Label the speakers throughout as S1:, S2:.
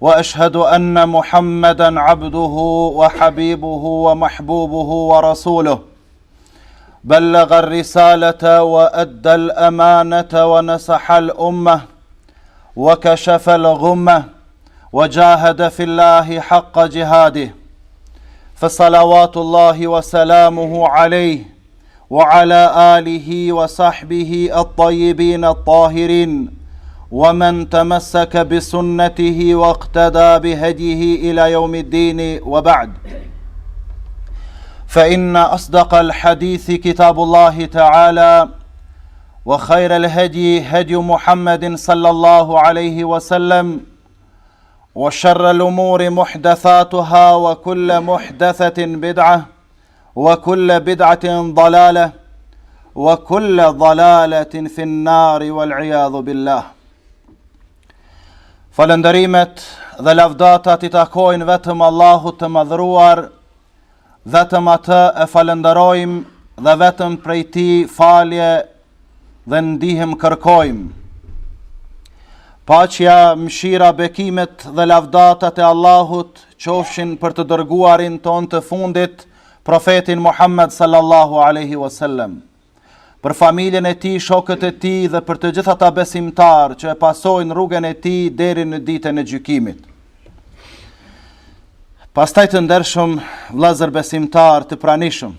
S1: واشهد ان محمدا عبده وحبيبه ومحبوبه ورسوله بلغ الرساله وادى الامانه ونصح الامه وكشف الغمه وجاهد في الله حق جهاده فصلوات الله وسلامه عليه وعلى اله وصحبه الطيبين الطاهرين ومن تمسك بسنته واقتدى بهديه الى يوم الدين وبعد فان اصدق الحديث كتاب الله تعالى وخير الهدي هدي محمد صلى الله عليه وسلم وشر الامور محدثاتها وكل محدثه بدعه Wa kulla bid'atin dalala wa kulla dalalatin fi an-nar wal iyad billah. Falënderimet dhe lavdatat i takojnë vetëm Allahut të Madhëruar, vetëm atë e falënderojmë dhe vetëm prej tij falje dhe ndihmë kërkojmë. Paqja, mshira, bekimet dhe lavdatat e Allahut qofshin për të dërguarin tonë të fundit, profetin Muhammed sallallahu aleyhi wasallam, për familjen e tij, shokët e tij dhe për të gjithë ata besimtarë që e pasojnë rrugën e tij deri në ditën e gjykimit. Pastaj të ndershëm, vllazër besimtarë të pranishëm,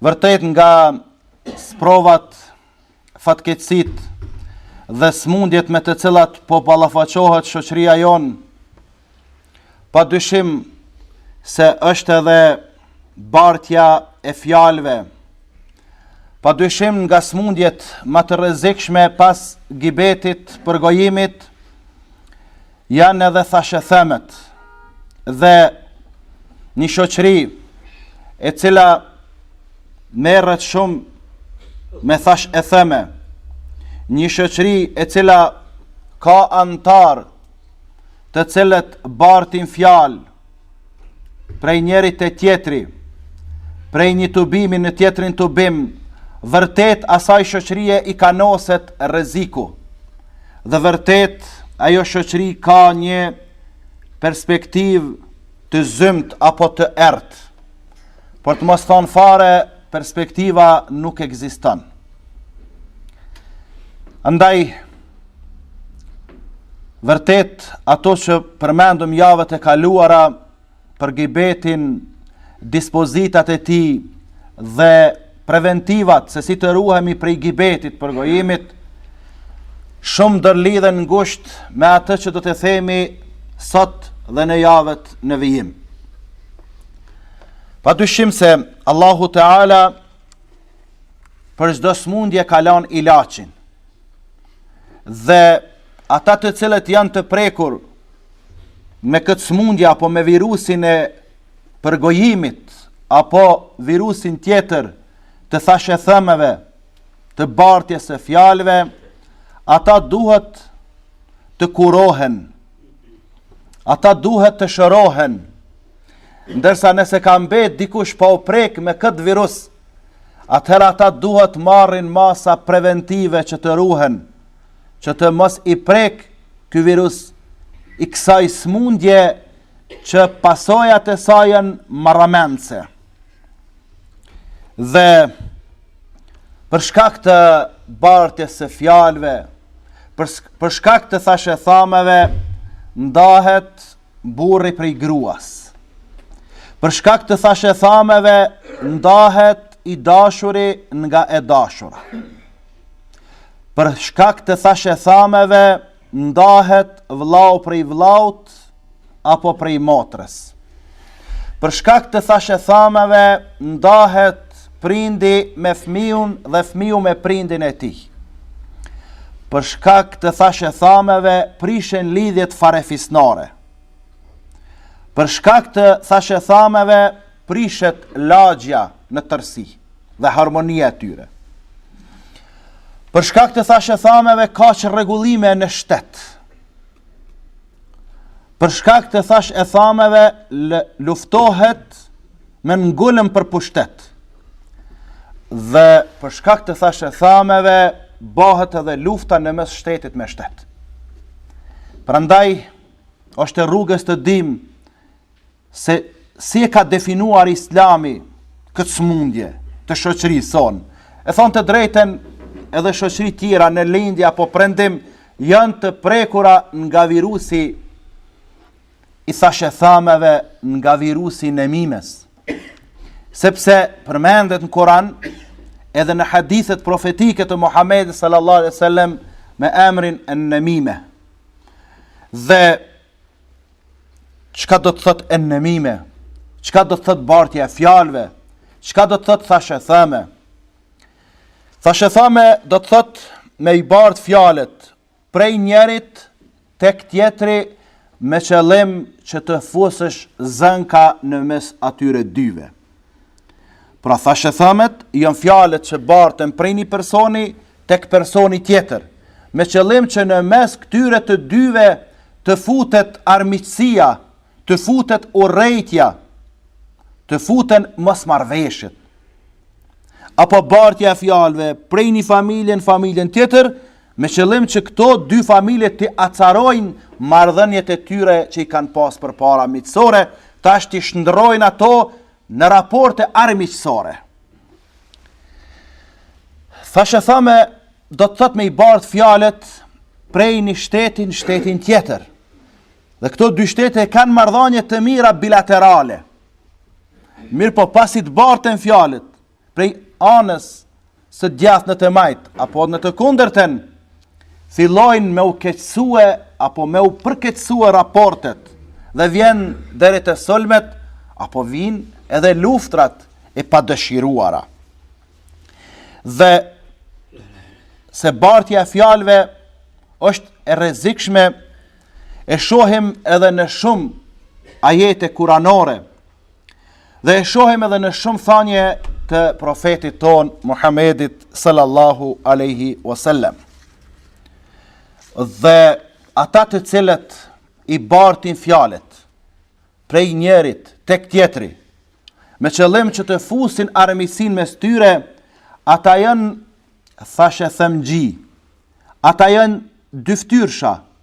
S1: Vërtet nga sprovat, fatkeqësitë dhe smundjet me të cilat po ballafaqohet shoqëria jonë, pa dyshim se është edhe bartja e fjalëve. Pa dyshim nga smundjet ma të rrezikshme pas gibetit, përgojimit, Janë edhe thashethemet dhe një shoqëri e cila merret shumë me thashetheme, një shoqëri e cila ka antarë të cilët bartin fjalë, prej njërit te tjetri, prej një tubimi në tjetrin tubim, vërtet asaj shoqërie i kanoset rreziku. Dhe vërtet ajo shoqëri ka një perspektivë të zymtë apo të errët. Por të mos thënë fare, perspektiva nuk ekziston. Andaj, Vërtet, ato që përmendëm javët e kaluara për gibetin, dispozitat e tij dhe preventivat se si të ruhemi prej gibetit përgojimit, shumë ndërlidhen ngushtë me atë që do të themi sot dhe në javët në vijim. Pa dyshim se Allahu Teala për çdo smundje ka lon ilacin, Dhe ata të cilët janë të prekur me këtë smundje apo me virusin e përgojimit apo virusin tjetër të thashethemeve të bartjes së fjalëve, ata duhet të kurohen, ata duhet të shërohen, ndërsa nëse ka mbet dikush pa u prek me këtë virus, atëherë ata duhet marrin masa preventive që të ruhen, që të mos i prek ky virus i kësaj smundje që pasojat e saj janë marramendëse. Dhe për shkak të bartjes së fjalëve, për shkak të thashethameve, ndahet burri prej gruas. Për shkak të thashethameve, ndahet i dashuri nga e dashura. Për shkak të thashethameve, ndahet vllau prej vllaut apo prej motrës. Për shkak të thashethameve, ndahet Prindi me fmijun dhe fmiju me prindin e tij. Për shkak të thashethameve prishen lidhjet farefisnore. Për shkak të thashethameve prishet lagjja në tërsi dhe harmonia e tyre. Për shkak të thashethameve ka çrregullime në shtet. për shkak të thashethameve luftohet me ngulm për pushtet. Dhe për shkak të thashethameve bëhet edhe lufta në mes shtetit me shtet. Prandaj është e rrugës të dimë se si e ka definuar islami këtë smundje të shoqërisë sonë. E thënë të drejtën edhe shoqëri tjera në lindje apo prendim, janë të prekura nga virusi i thashethameve nga virusi i nemimes. Sepse përmendet në Kuran edhe në hadithet profetike të Muhamedit sallallahu alejhi ue selem me emrin en-nemime. Dhe Çka do të thotë en-nemime? Çka do të thotë bartja e fjalëve? Çka do të thotë thashethëme? Thashethëme do të thotë me i bart fjalët prej njërit tek tjetri me qëllim që të fusësh zënka në mes atyre dyve. Pra thashethëmet janë fjalët që barten prej një personi tek personi tjetër, me qëllim që në mes këtyre të dyve të futet armiqësia, të futet urrejtja, të futen mosmarrëveshjet. Apo bartja e fjalëve prej një familje n'familjen tjetër, me qëllim që këto dy familje t'i acarojnë marrëdhëniet e tyre që i kanë pas përpara miqësore, tash t'i shndërrojnë ato në raporte armiqësore. Thashethame do të thotë me i bart fjalët prej një shteti n'shtetin tjetër. Dhe këto dy shtete kanë marrëdhanie të mira bilaterale. Mirëpo pasi të barten fjalët, prej anës së djathtë në të majtë, apo në të kundërten, fillojnë me u keqësue, apo me u përkeqësue raportet, dhe vjen deri te sulmet, apo vijnë edhe luftrat e padëshiruara. Dhe se bartja e fjalëve është e rrezikshme, e shohim edhe në shumë ajete kuranore, Dhe e shohim edhe në shumë thanje të profetit tonë Muhammedit sallallahu alaihi wasallam. Dhe ata të cilët i bartin fjalët prej njërit tek tjetri me qëllim që të fusin armiqësinë mes tyre, ata janë thashethemxhi. Ata janë dyftyrsha,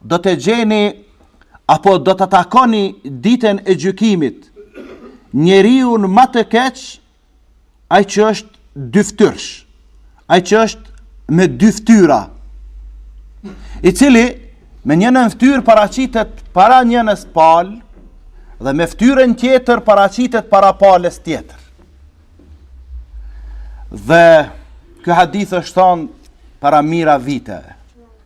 S1: do ta gjeni apo do ta takoni ditën e gjykimit njeriun më të keq ai që është dyftyrsh ai që është me dy fytyra i cili me njënën fytyrë paraqitet para njënës palë dhe me fytyrën tjetër paraqitet para palës tjetër dhe ky hadith është thënë para mijëra viteve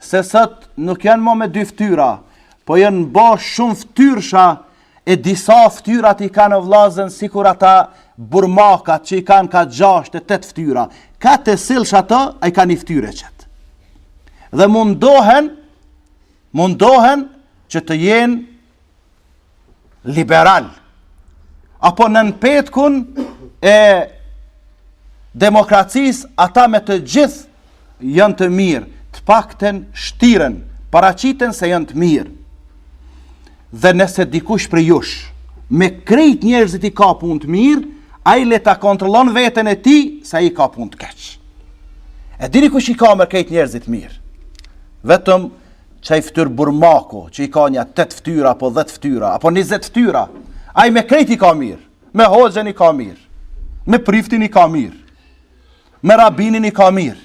S1: Se sot nuk janë ma me dy ftyra, po janë ba shumëftyrsha e disa ftyrat i kanë, o vllazën, sikur ata burmakat që i kanë ka gjashtë e tetë ftyra. Ka t'e sillsh ato, ai ka ni ftyrë qet. Dhe mundohen, mundohen që të jenë liberal, apo nën petkun e demokracisë, ata me të gjithë janë të mirë, të paktën shtiren, paraqiten se janë të mirë. Dhe nëse dikush prej jush, me krejt njerëzit i ka punt mirë, ai le ta kontrollon veten e tij, se ai i ka punt keq. E dini kush i ka me krejt njerëzit mirë? Vetëm Qaj ftyrë burmaku që i ka nja tetë ftyra apo dhetë ftyra apo nizet ftyra Ai me krejt i ka mir Me hoxhen i ka mir Me priftin i ka mir Me rabinin i ka mir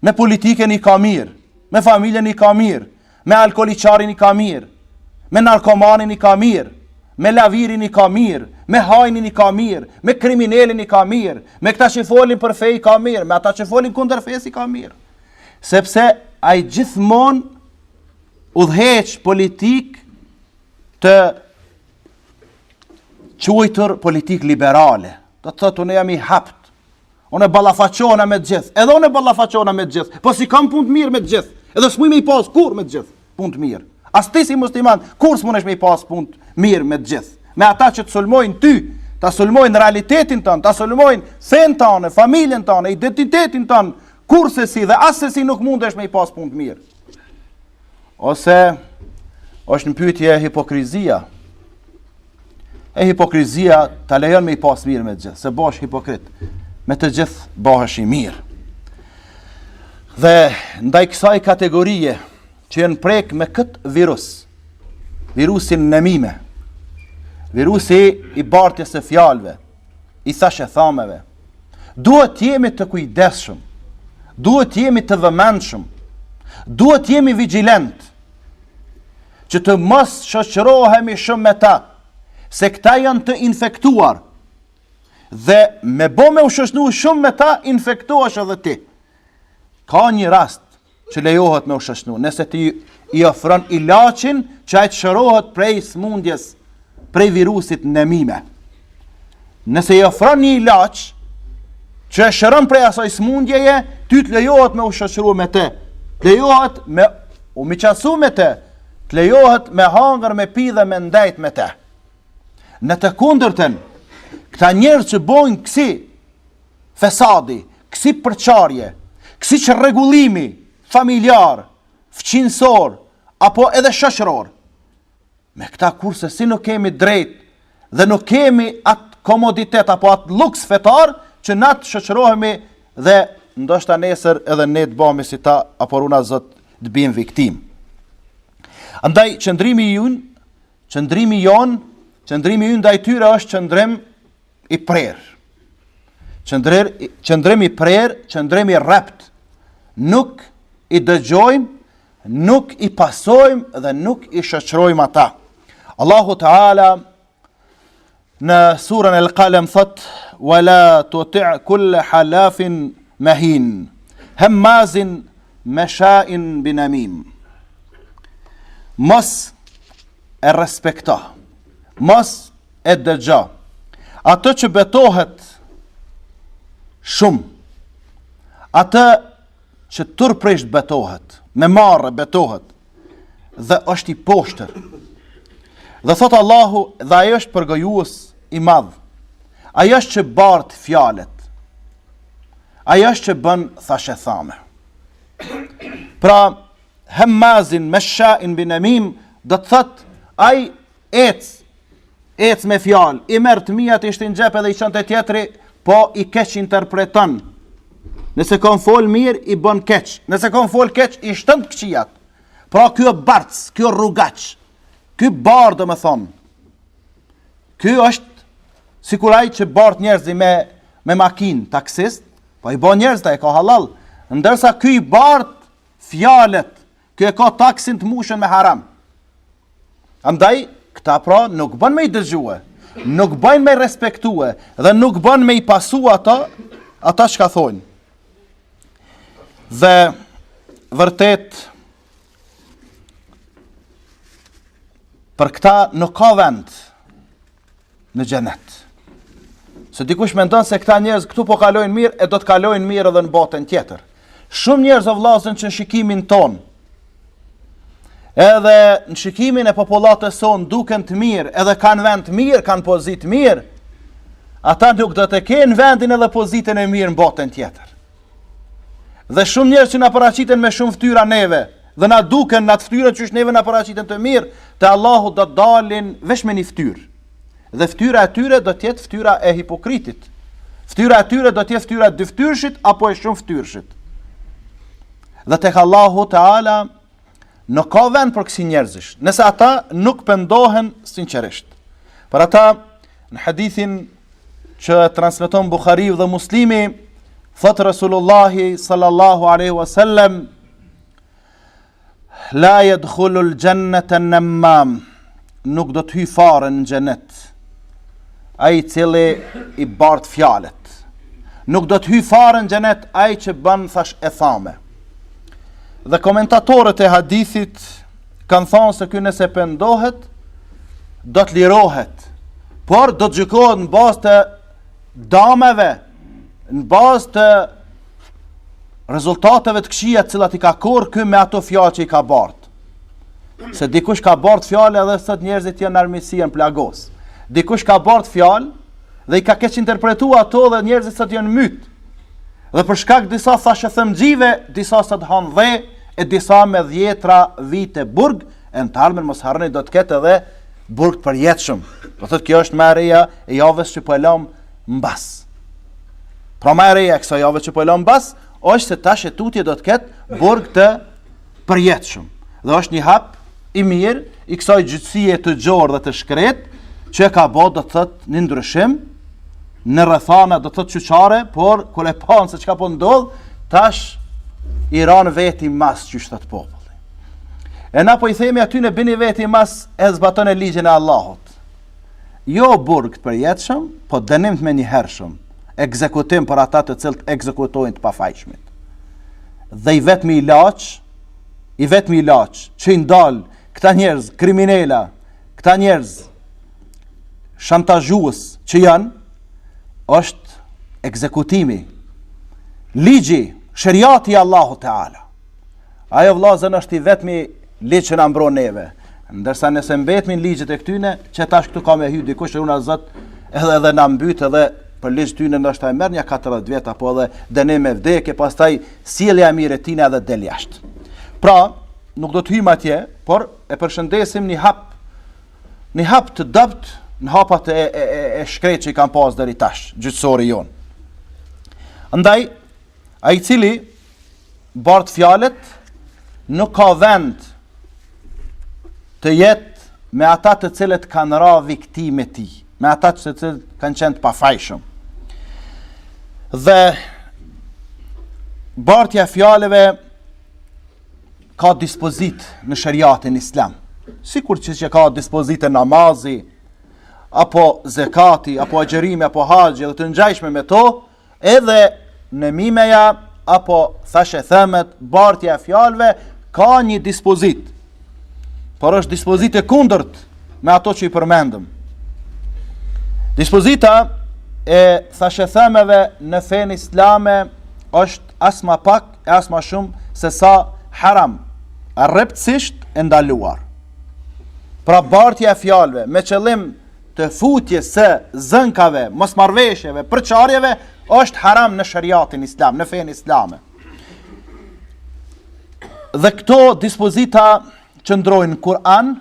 S1: Me politiken i ka mir Me familjen i ka mir Me alkoliçarin i ka mir Me narkomanin i ka mir Me lavirin i ka mir Me hajnin i ka mir Me kriminelin i ka mir Me këta që folin për fe i ka mir Me ata që folin kundër fesë i ka mir sepse ai gjithmonë udhëheq politikë të quajtur politikë liberale. Do të thotë unë jam i hapt. Unë ballafaqona me të gjithë. Edhe unë ballafaqona me të gjithë. Po s'i kam punët mirë me të gjithë. Edhe s'muj me i pas kurrë me të gjithë. punë të mirë. As ti si musliman, kurrë s'munesh me i pas punë të mirë me të gjithë. Me ata që të sulmojnë ty, ta sulmojnë realitetin tan, ta sulmojnë fenë tane, familjen tane, identitetin tan, kurrsesi dhe assesi nuk mundesh me i pas punë të mirë. Ose, është në pytje hipokrizia, E hipokrizia ta lejon me i pas mirë me të gjithë, se bahesh hipokrit. Me të gjithë bahesh i mirë. Dhe ndaj kësaj kategorie që janë prek me kët virus, virusin nemime, virusi i bartjes së fjalëve, i thashethemeve. Duhet të jemi të kujdesshëm. Duhet të jemi të vëmendshëm. Duhet të jemi vigjilent. që të mos shoqërohemi shumë me ta, se këta janë të infektuar, dhe me bo me u shoqnu shumë me ta, infektohesh edhe ti. Ka një rast që lejohet me u shoqnu, nëse ti i ofron ilaçin që ai të shërohet prej smundjes prej virusit nemime. Nëse i ofron një ilaç që e shëron prej asaj smundjeje, ty të lejohet me u shoqëru me te, të lejohet me u miqasu me te, të lejohet me hangër, me pi dhe me ndejt me te. Në të kundërtën, këta njerëz që bojnë kësi fesadi, kësi përçarje, kësi çrregullimi familjar, fqinsor, apo edhe shoqëror, Me këta kurrsesi nuk kemi drejt dhe nuk kemi atë komoditet apo atë lluks fetar që na të shoqërohemi dhe ndoshta nesër edhe ne të bëhemi si ta apo runa Zot të bim viktim. Andaj qëndrimi i ynë, qëndrimi jonë, qëndrimi i ynë ndaj tyre është qëndrim i prerë. Qëndrer, qëndrim i prerë, qëndrim i rrept. Nuk i dëgjojmë, nuk i pasojmë dhe nuk i shoqërojmë ata. Allahu Teala në surën El Kalem thot, Wela tuti kulle hallafin mehin, hemmazin meshain binemim. Mos e respekto, mos e dëgjo atë që betohet shumë atë që turprisht betohet me marre betohet dhe është i poshtër dhe thot Allahu dhe ai është përgojues i madh ai është që bart fjalët ai është që bën thashetheme pra hemmazin meshain binemim do të thot ai Ec, ec me fjalë, i merr të mijat i shtin në xhep edhe i çon te tjetri, po i keqinterpreton. Nëse kam fol mirë i bën keq, nëse kam fol keq i shton të këqijat. Pra ky është bartës, ky është rrugaç. Ky bar domethënë. Ky është sikur ai që bart njerëzi me me makinë, taksist, po i ban njerëzit e ka halal. Ndërsa ky i bart fjalët Ky e ka taksin të mushun me haram. Andaj, këta pra nuk bën me i dëgjue, nuk bën me i respektue, dhe nuk bën me i pasu ata, ata çka thonë. Dhe, vërtet, për këta nuk ka vend, në xhenet. Se dikush mendon se këta njerëz këtu po kalojnë mirë e do të kalojnë mirë edhe në botën tjetër. Shumë njerëz o vllazën, që në shikimin tonë. Edhe në shikimin e popullatës sonë duken të mirë, edhe kanë vend të mirë, kanë pozitë mirë. Ata nuk do të kenë vendin edhe pozitën e mirë në botën tjetër. Dhe shumë njerëz që na paraqiten me shumë fytyra neve, dhe na duken në atë fytyrën qysh neve na paraqiten të mirë, te Allahu do të dalin veç me një fytyrë. Dhe fytyra e tyre do të jetë fytyra e hipokritit. Fytyra e tyre do të jetë fytyra e dyfytyrshit apo e shumëfytyrshit. Dhe tek Allahu Teala nuk ka vend për kësi njerëzish, nëse ata nuk pendohen sinqerisht. Për ata, në hadithin që e transmeton Buhariu dhe Muslimi, thotë Resulullahi sallallahu alaihi wasallam La yadkhulul jannata nammam nuk do të hyjë fare në xhenet. Ai i cili i bart fjalët. Nuk do të hyjë fare në xhenet ai që bën thashethame. Dhe komentatorët e hadithit kanë thanë se ky nëse pendohet do të lirohet, por do të gjykohet në bazë të dameve, në bazë të rezultateve të këqija të cilat i ka korr ky me ato fjalë që i ka bart. Se dikush ka bart fjalë edhe sot njerëzit janë armiqësu, janë plagos. Dikush ka bart fjalë dhe i ka keqinterpretu ato dhe njerëzit sot janë myt. Dhe për shkak disa thashethemxhive, disa sot hanë dhe, e disa me dhjetra vite burg, e në të ardhmen mos harroni do të ketë edhe burg të përjetshëm. Do thotë kjo është ma e reja e javës që po e lam mbas. Pra ma e reja e kësaj jave që po e lam mbas, është se tash e tutje do të ketë burg të përjetshëm dhe është një hap i mirë i kësaj gjyqësie të gjorë dhe të shkret që ka bo do të thotë një ndryshim në rrethana do të thotë qyqare por kur e panë se çka po ndodh tash i ranë vetimas qysh thotë populli e na po i themi atyne bini vetimas e zbatone ligjin e Allahut Jo burg të përjetshëm, po dënim të menjëhershëm, ekzekutim për ata të cilët ekzekutojnë të pafajshmit. Dhe i vetmi ilaç, i vetmi ilaç që i ndal këta njerëz kriminela, këta njerëz shantazhues që janë është ekzekutimi. Ligji, sheriati i Allahut Teala. Ajo vllazën është i vetmi ligj që na mbron neve. Ndërsa nëse mbetmi n'ligjet e këtyne, që tash këtu ka me hy dikush runa Zot, edhe edhe na mbyt edhe për ligj t'tyne ndoshta e merr një 40 vjet apo edhe dënim me vdekje, pastaj sjellja e mirë e tine edhe del jashtë. Pra, nuk do të hyjmë atje, por e përshëndesim një hap një hap të dobët në hapat e e e, e shkreta që i kanë pas deri tash, gjyqësori jon. Andaj Ai i cili bart fjalët nuk ka vend të jetë me ata të cilët kanë ra viktimë e tij, me ata të cilët kanë qenë të pafajshëm. Dhe bartja e fjalëve ka dispozitë në sheriatin islam, sikurse që ka dispozitë namazi, apo zekati, apo agjerimi, apo haxhi, dhe të ngjajshme me to, Edhe nemimeja apo thashethemet, bartja e fjalëve ka një dispozitë. Por është dispozitë e kundërt me ato që i përmendëm. Dispozita e thashethemeve në fenë islame është as ma pak e as ma shumë sesa haram, rreptësisht e ndaluar. Pra bartja e fjalëve me qëllim të futjes së zënkave, mosmarrëveshjeve, përçarjeve, është haram në sheriatin islam, në fenë islame. Dhe këto dispozita qëndrojnë në Kur'an,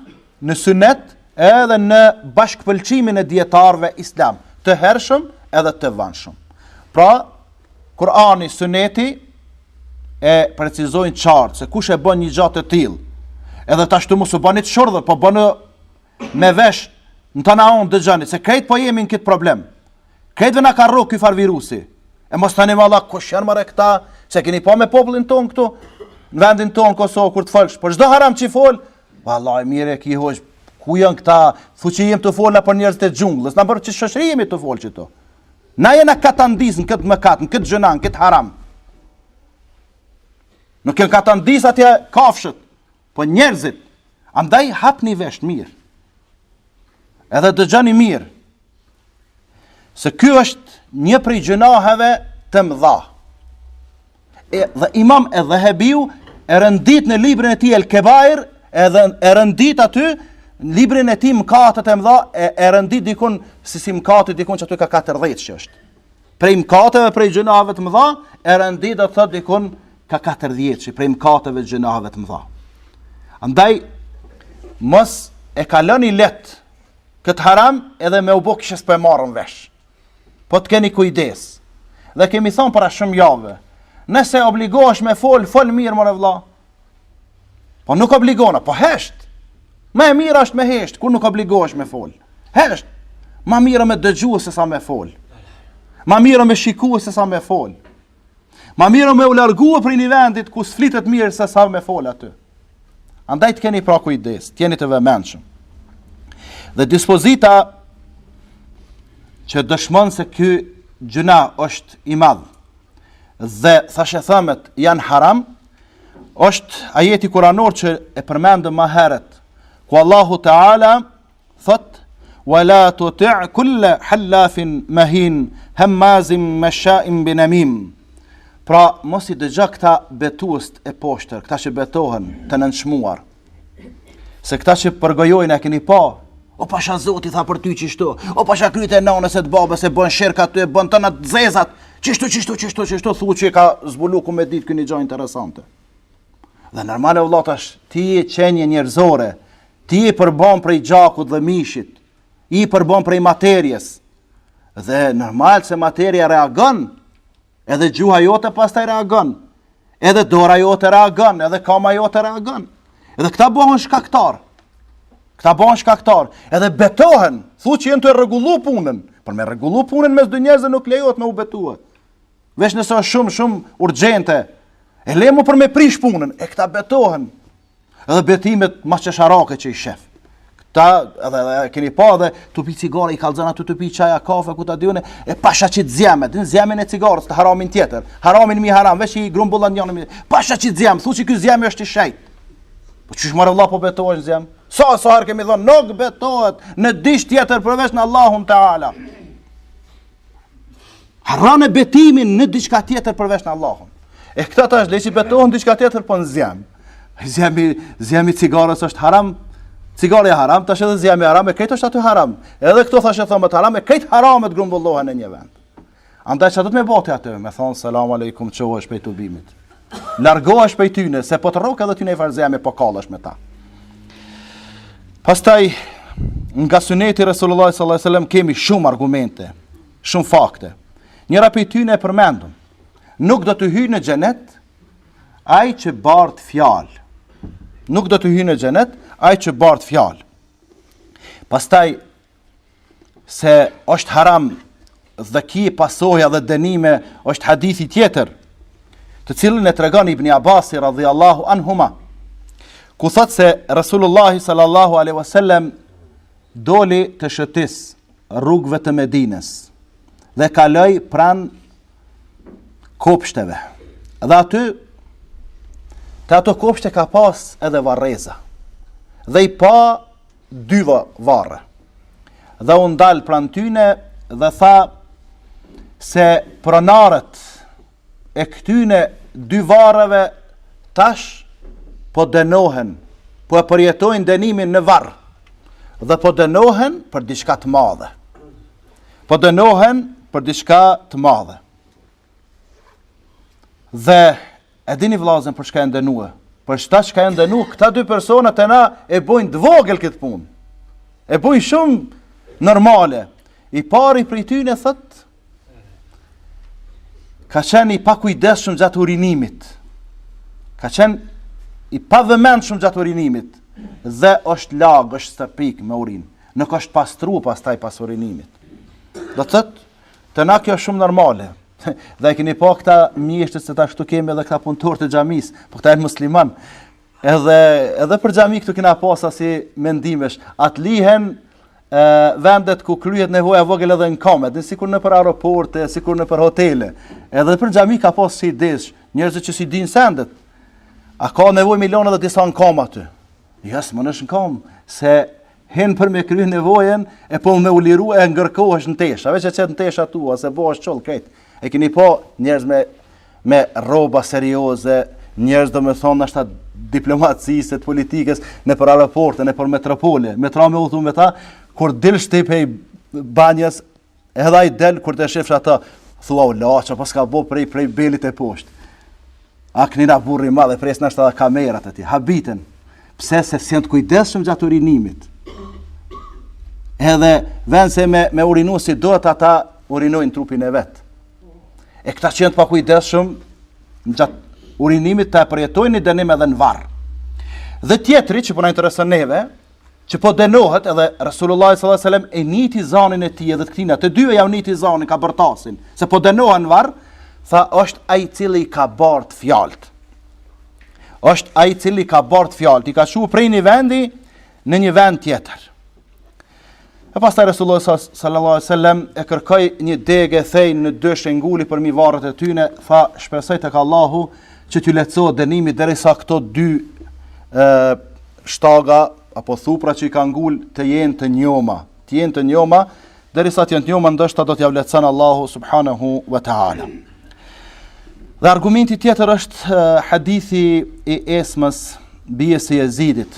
S1: në sunet, edhe në bashkëpëlqimin e dijetarëve islam, të hershëm edhe të vanshëm. Pra, Kur'ani, suneti, e precizojnë qartë, se kush e bën një gja të tillë, edhe tashti mos u bëni të shurdhër, po bënë me vesh në tana anët dëgjoni, se krejt po jemi në këtë problem. Krejtve na ka rrok ky far virusi. E mos thoni vallah, kush janë more këta, se keni pa me popullin tonë këtu, në vendin tonë Kosovë, kur të folsh, për çdo haram që i folë, vallahi more, ky hoxhë, ku janë këta, thu që jem tu folë për njerëzit e xhunglës, na për qit shoqri jemi tu folë qitu. Na jena katandis në këtë mëkat, në këtë gjynah, në këtë haram. Nuk janë katandis atje kafshët, Po njerëzit, andaj hapni vesht mirë. Edhe dëgjoni mirë. Se ky është një prej gjynaheve të mëdha. Edhe imam Edh-Dhehebiu e rendit në librin e tij El Kebair edhe e rendit aty në librin e tij mëkatet e mëdha e, e rendit dikun si si mëkati dikun qaty ka 40 që është prej mkateve prej gjynaheve të mëdha, e rendit do të thotë dikun ka 40 që prej mkateve gjynaheve të mëdha. Andaj mos e kaloni lehtë këtë haram edhe me u bo kishe s'po e marrën vesh. Po të keni kujdes. Dhe kemi thanë para shumë javëve, nëse obligohesh me fol, fol mirë more vëlla. Po nuk obligona, po hesht. Ma e mira është me hesht, kur nuk obligohesh me fol. Hesht. Ma mira me dëgjue se sa me fol. Ma mira me shikue se sa me fol. Ma mira me u largue prej një vendit ku s'flitet mirë se sa me fol aty. Andaj të keni pra kujdes, të jeni të vëmendshëm. Dhe dispozita që dëshmon se ky gjynah është i madh dhe thashethemet janë haram, Është ajeti kuranor që e përmendëm ma herët, ku Allahu Teala thot: "Wa la tuti' kulla hallafin mahin hammazin masha'in binamim." Pra, mos i dëgjo këta betuest e poshtër, këta që betohen të nënçmuar. Se këta që përgojojnë, a keni pa, o pasha zoti tha për ty qishtu, o pasha krytë e nanës e të babës e bon shirk aty e bon tona të zezat, qishtu, qishtu, qishtu, qishtu, thu që i ka zbulu ku me ditë ndoni gja interesante. Dhe normal e vëlla tash, ti je qenje njerëzore, ti je përbon prej gjakut dhe mishit, je përbon prej materjes, dhe normal se materja reagon, Edhe gjuha jote pastaj reagon. Edhe dora jote reagon, edhe kama jote reagon. Edhe këta bohen shkaktar. Këta bohen shkaktar. Edhe betohen, thu që janë tu e rregullu punën, por me rregullu punën mes dy njerëzve nuk lejohet me u betue. Veç nëse është shumë shumë urgjente. E le mo për me prish punën, e këta betohen. Edhe betimet ma qesharake që i shef. Këta, edhe, edhe keni pa edhe tu pi cigare, i kallzon aty tu pi çaj a kafe, ku ta di unë, e pasha qit zjem, në zjemin e cigares, të haramin tjetër, haramin mi haram, veç i grumbullan njënë mi, pasha qit zjem, thu që ky zjem është i shejt. Po qysh more vlla po betohet në zjem? Sa e sa herë kemi thonë, nuk betohet në diç tjetër përveç në Allahun teala. Harrone betimin në diçka tjetër përveç në Allahun. E këta tash le qi betohen diçka tjetër po në zjem. Zjemi, zjemi i cigares është haram. Cigarja haram, tash edhe zjemi haram, e krejt është aty haram. Edhe këto thashethemet haram, e krejt haramet grumbullohen në një vend. Andaj ça do të me ba ti aty, me thon selamu alejkum çohesh pej tubimit. largohesh prej tyne, se po të rrok edhe ty nji farë zjem e po kallesh me ta. Pastaj, nga suneti i Resulullah s.a.s. kemi shumë argumente, shumë fakte. Njëra prej tyne e përmendum, nuk do të hyjë në xhenet, ai që bart fjalë. Nuk do të hyjë në xhenet, ai që bart fjalë. Pastaj, se është haram dhe ki pasoja dhe dënime është hadithi tjetër të cilin e tregon Ibn Abbasi radhiyallahu anhuma ku thotë se Rasulullah sallallahu alaihi wasallam doli të shëtis rrugëve të Medinës dhe kaloi pranë kopshteve dhe aty te ato kopshte ka pas edhe varreza dhe i pa dy varre. Dhe u ndal pranë tyne dhe tha se pronarët e këtyne dy varreve tash po dënohen, po e përjetojnë dënimin në varr. Dhe po dënohen për diçka të madhe. Po dënohen për diçka të madhe. Dhe e dini vëllazën për çka jan dënu a? Për shta çka jan dënu këta dy persona te na e bojnë të vogël këtë punë. E bojnë shumë normale. I pari prej tyne thot ka qenë i pakujdesshëm gjatë urinimit. Ka qenë i pavëmendshëm gjatë urinimit dhe është lag, është stërpik me urinë. Nuk është pastru pastaj pas urinimit. Do thotë Te na kjo shumë normale. Dhe e keni pa këta mjeshtrit se tash kemi edhe këta punëtor të xhamis, po këta jan musliman. Edhe, edhe nëpër xhami këtu kena pas asi mendimesh, a të lihen e, vendet ku kryhet nevoja e vogël edhe në kam, sikur nëpër aeroporte, sikur nëpër hotele. Edhe nëpër xhami ka pas asi idesh, njerëzit që s'i din sendet. A ka nevoj me lon edhe disa në kam aty? Jo, s'munesh në kam, se Hin për me kry nevojën e po me u liru e ngarkohesh në tesha, veç e qet në tesha tua, se bohesh qull krejt. E kini pa njerëz me, me rroba serioze, njerëz domethonë ashtu të diplomacisë, të politikës, nëpër aeroporte, nëpër metropole, me t'ra me udhëtu me ta, kur delshin prej banjës, Edhe ai del kur të shefsh atë, thua u laço, paska bo prej prej belit e poshtë. A knina burri i madh e presin ashtu edhe kamerat e ti, habiten, pse se s'jen të kujdesshëm gjatë urinimit. Edhe n'vend se me, me urinu si duhet ata urinojnë trupin e vet. E këta që jen të pakujdesshëm gjatë urinimit t'e përjetojnë një dënim edhe në varr. Dhe tjetri që po na intereson neve, që po dënohet edhe Resulullah sallallahu alaihi wasallam e niti zanin e tij edhe të këtina të dyve jau niti zanin kah bërtasin se po dënohen n'varr tha është ai i cili ka bart fjalët është ai i cili ka bart fjalët i ka çu prej një vendi në një vend tjetër E pastaj Resulullah sallallahu alaihi wasallam e kërkoi një degë e theu në dysh e nguli përmi varret e tyne, tha shpresoj tek Allahu që t'ju lehtësohet dënimi derisa këto dy ë shtaga apo thupra që i kam ngul të jenë të njoma, të jenë të njoma derisa të jenë të njoma ndoshta do t'jau lehtëson Allahu subhanahu wa taala. Dhe argumenti tjetër është hadithi i Esmës bijës së Jezidit.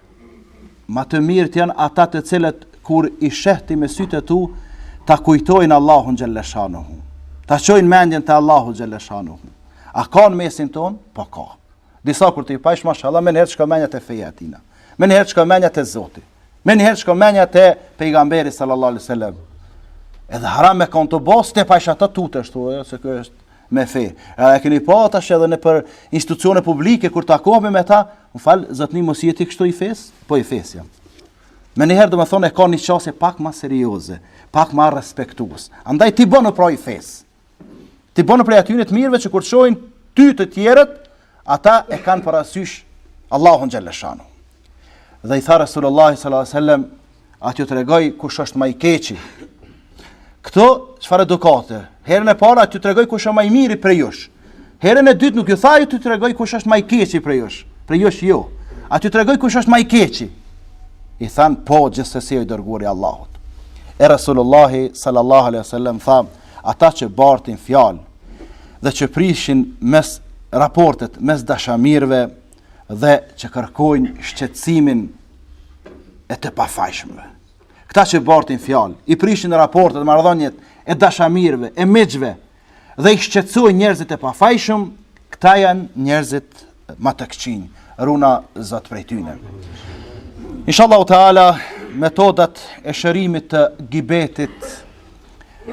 S1: Ma të mirët jen ata të cilët kur i sheh ti me sytë e tu, ta kujtojnë Allahun xhelle shanuhu. Ta çojnë mendjen te Allahu xhelle shanuhu. A ka në mesin tonë? Po ka. Disa kur t'i pajsh mashallah meniherë t'shkon mendja te feja e tina. Meniherë t'shkon mendja te Zoti. Meniherë t'shkon mendja te pejgamberi sallallahu alaihi wasallam. Edhe haram me kon tu bo, t'e pajsh atë tutesh, thonë se ky është me fe. A e keni pa tash edhe nëpër institucione publike kur takohemi me ta, më fal, zotni mos je ti kështu i fesë, po i fesë jam. Menjëherë domethonë e ka një qasje pak ma serioze, pak ma respektuese. Andaj ti bonu pra i fesë. Ti bonu prej atyre të mirëve që kur të shohin ty të tjerët, Ata e kanë parasysh Allahun xhelle shanuhu. Dhe i tha Resulullah sallallahu alaihi wasallam, a t'ju tregoj kush është ma i keqi. Këto çfarë edukate? Herën e parë a t'ju tregoj kush është ma i miri prej jush. Herën e dytë nuk ju tha a t'ju tregoj kush është ma i keqi prej jush. Prej jush jo. A t'ju tregoj kush është ma i keqi. I thanë po gjithsesi o i dërguari i Allahut. E Resulullah sallallahu alaihi wasallam tha, ata që bartin fjalë dhe që prishin mes raportet mes dashamirëve dhe që kërkojnë shqetësimin e të pafajshëmve. Këta që bartin fjalë, i prishin raportet marrëdhëniet e dashamirëve, e miqve dhe i shqetësojnë njerëzit e pafajshëm, këta janë njerëzit ma të këqinj, runa zot prej tyne. Inshallah u të ala, metodat e shërimit të gibetit,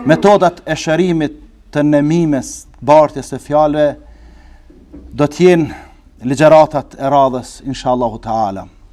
S1: metodat e shërimit të nemimes, bartjes e fjalëve, do t'jen ligjeratat e radhës, inshallah u të ala.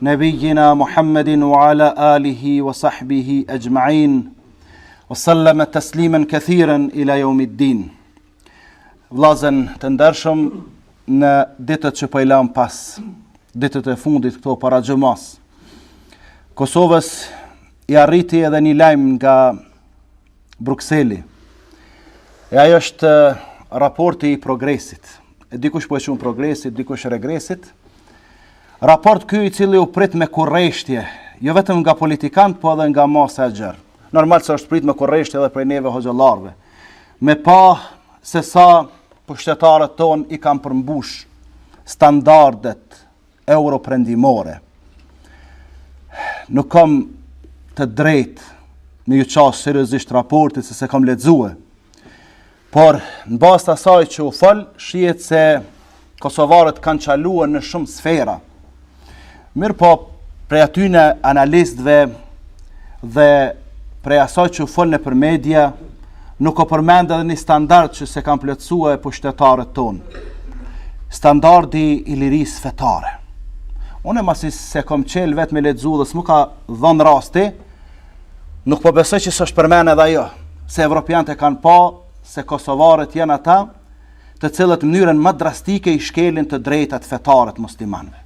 S1: Nebiyyina Muhammedin wa ala alihi wa sahbihi ajma'in wa sallama tasliman kathiran ila yawmiddin. Vllazën të ndershëm në ditët që po i lëmë pas, ditët e fundit këto para xhumas. Kosovës i arriti edhe një lajm nga Brukseli. E ajo është eh, raporti i progresit. E dikush po e quajnë progresit, dikush regresit. Raport ky i cili u prit me kurreshtje, jo vetëm nga politikanët po edhe nga masa e gjerë. Normal se është prit me kurreshtje edhe prej neve hoxhallarëve. Me pa se sa pushtetarët tonë i kanë përmbush standardet europrendimore. Nuk kam të drejtë me ju qasë seriozisht raportit se s'e kam lexue. Por, në bazë të asaj që u fol, shihet se kosovarët kanë çaluar në shumë sfera. Mirëpo, prej atyne analistëve dhe prej asaj që u fol nëpër media, nuk u përmend edhe një standard që s'e kanë plotësue pushtetarët tonë. Standardi i lirisë fetare. Unë e masi s'e kom çel vetë me lexu dhe s'mu ka dhënë rasti, Nuk po besoj që s'është përmenë edhe ajo, se evropianët e kanë pa se kosovarët janë ata të cilët n'mënyrën më drastike i shkelin të drejtat fetare t'muslimanëve.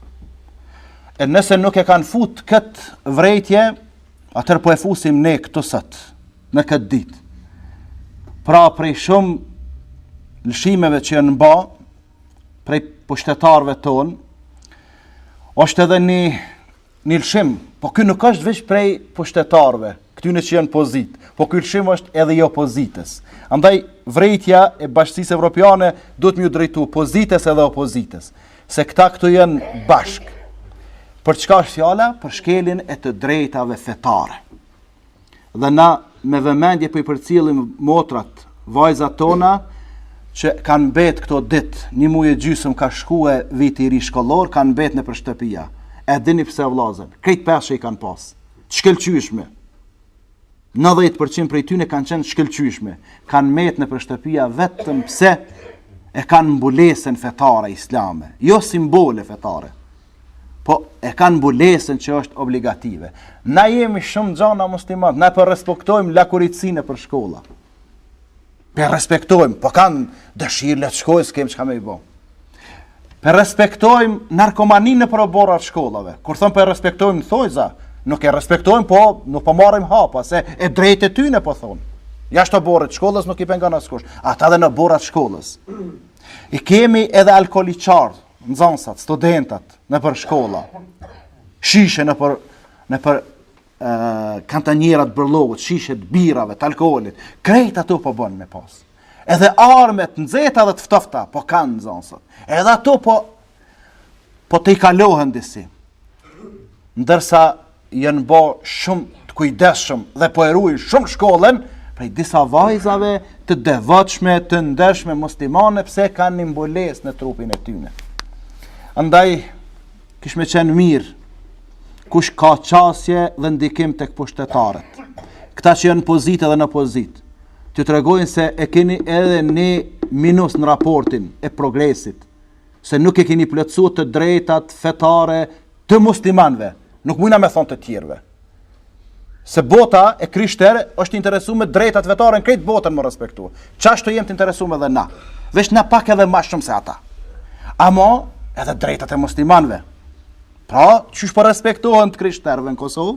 S1: E nëse nuk e kanë fut këtë vrejtje, atëherë po e fusim ne këtu sot, në këtë ditë. Pra prej shumë lëshimeve që janë ba, prej pushtetarve tonë, është edhe një Një lëshim, po ky nuk është veç prej pushtetarëve, këtyne që janë pozitë, po ky lëshim është edhe i opozitës. Andaj, vrejtja e bashkësisë evropiane duhet me iu drejtu pozitës edhe opozitës, se këta këtu janë bashkë. Për çka është fjala? Për shkeljen e të drejtave fetare. Dhe na me vëmendje po i përcjellim motrat, vajzat tona që kanë mbet këto ditë, një muaj e gjysëm ka shkuar viti i ri shkollor, kanë mbet nëpër shtëpia. E dini pse o vëllazër? Krejt pesë i kanë pas. Të shkëlqyeshme. 90% prej tyre kanë qenë të shkëlqyeshme. Kanë mbet nëpër shtëpia vetëm pse e kanë mbulesën fetare islame, jo simbole fetare. Po e kanë mbulesën që është obligative. Na jemi shumë gjana muslimant, na po e respektojmë lakuriqsinë nëpër shkolla. Për po respektojmë, po kanë dëshirë le të shkojnë, s'kem çka me i bo. Po e respektojmë narkomaninë nëpër oborre të shkollave. Kur thom po e respektojmë thojza, nuk e respektojmë, po nuk po marrim hapa se e drejtë e tyne po thonë. Jashtë oborrit shkollës nuk i pengon askush. Ata edhe në oborr të shkollës. I kemi edhe alkoolxhinj, nxënësat, studentat nëpër shkolla, shishe nëpër, nëpër e, kontejnerat e bërllogut, shishe të birave, të alkoholit, krejt ato po bon me pas. Edhe armët, nxeta dhe të ftofta, po kanë nxënësat. Edhe ato po, po tejkalohen disi. Ndërsa janë bo shumë të kujdeshëm dhe po e rujnë shumë shkollën, prej disa vajzave të devotshme, të ndershme muslimane, pse kanë një mbulesë në trupin e tyne. Andaj, kish me qenë mirë, kush ka qasje dhe ndikim tek pushtetarët. Këta që janë pozitë edhe në opozitë, t'ju tregojnë se e keni edhe një minus në raportin e progresit, se nuk i keni plotësu të drejtat fetare të muslimanëve, nuk mujna me thonë të tjerëve. Se bota e krishterë është interesume drejtat fetare në krejt botën me u respektu. Qashtu jemi të interesume edhe na. Veç na pak edhe ma shumë se ata. Amo edhe drejtat e muslimanëve. Pra, qysh po respektohen të krishterëve në Kosovë?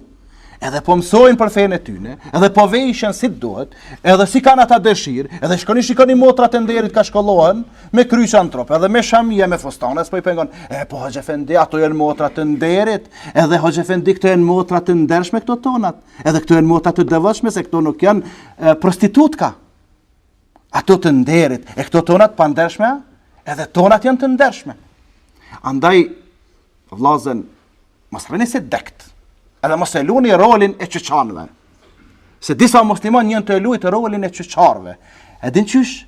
S1: edhe po mësojnë për fenë e tyne, edhe po veshen si duhet, edhe si kanë ata dëshirë, edhe shkoni shikoni motrat e nderit ka shkollohen, me kryqa në trup, edhe me shamia, me fustane, s'po i pengon, e po hoxhë efendi, ato janë motra të nderit, edhe hoxhë efendi, këto janë motra të ndershme këto tonat, edhe këto janë motra të devotshme, se këto nuk janë e, prostitutka, ato të nderit, e këto tonat pandershme, edhe tonat janë të ndershme. Andaj, vllazën, Mos rrini si dekt. Edhe mos e luni rolin e qyqanëve. Se disa muslimanë janë tu e lujt rolin e qyqarëve. E din qysh?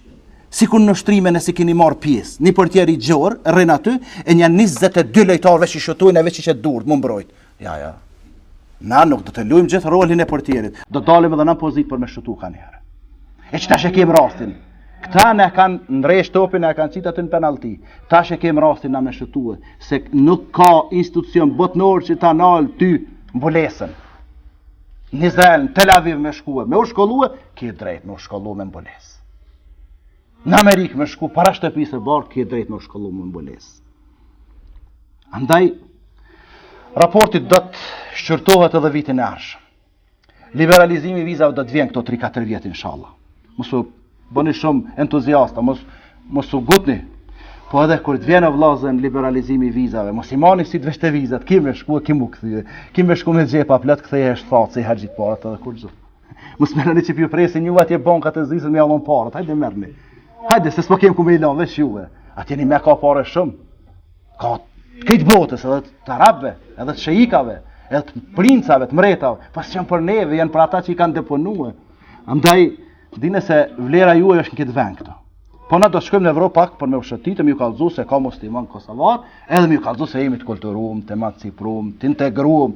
S1: Sikur në ushtrime nëse kini marrë pjesë. Një portieri i gjorë, rrin aty, e nja 22 lojtarëve që shutojnë e veç qet durt, me u mbrojt. Jo, jo. Na nuk do të lujmë gjithë rolin e portierit. Do dalim edhe në pozitë për me shutu ka njëherë. E qetash e kem rastin. Këta na e kanë ndreq topin na e kanë qitë aty në penalti. Tash e kem rastin na me shutue, se nuk ka institucion botënor që ta nal ty mbulesën. Në Izrael, në Tel Aviv me shkue, me u shkollue, ki drejtë me u shkollu me mbulesë. Në Amerikë me shku, para Shtëpisë së Bardhë, ki drejtë me u shkollu me mbulesë. Andaj, raporti do të shqyrtohet edhe vitin e arshëm. Liberalizimi i vizave do të vjen këto 3-4 vjet, inshallah. Mos u bëni shumë entuziasta, mos mos u ngutni. Po edhe kur të vjen vllazën liberalizimi i vizave, mos i mani si të vështira vizat, kim me shku e kim me u kthye. Kim me shku me xhepa plot kthej është thatë si haxhit para të kur çdo. Mos mendoni që po i presin ju atje bankat e Zvicrës me ua dhanë parat, hajde merrni. Hajde se s'po kem ku me i lënë veç juve. Atje nime ka pare shumë. Ka të krejt botës edhe të arabëve, edhe të sheikave, edhe të princave, të mretave, po s'janë për neve, janë për ata që i kanë deponue. Andaj, dine se vlera juaj është në këtë vend këtu. Po na do shkojmë në Evropë pak për me u shëtitë, me ju kallëzu se ka musliman kosovar, edhe me ju kallëzu se jemi të kulturum, të emancipum, të
S2: integrum,